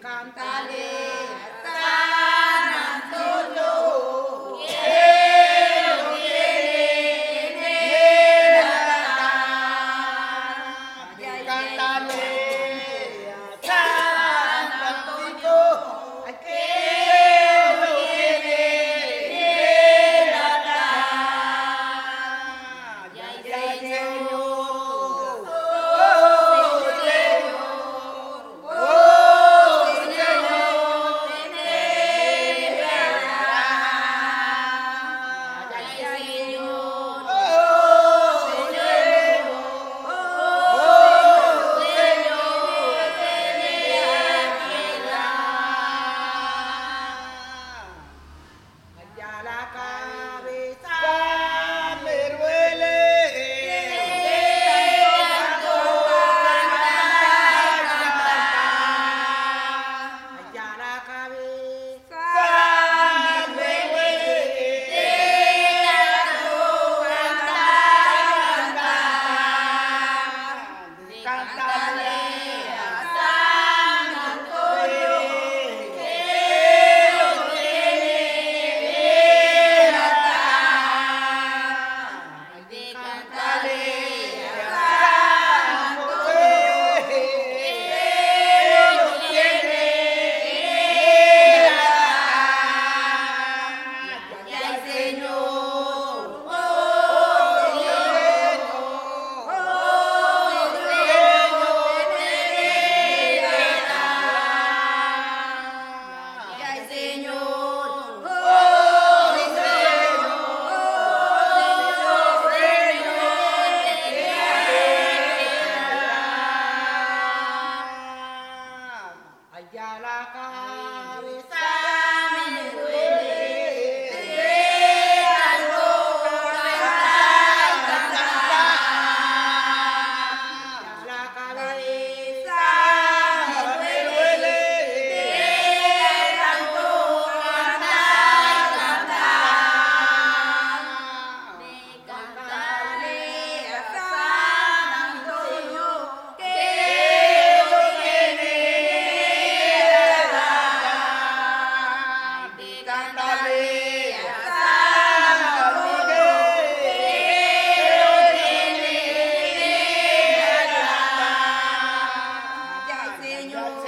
cantare. Chà. Señor.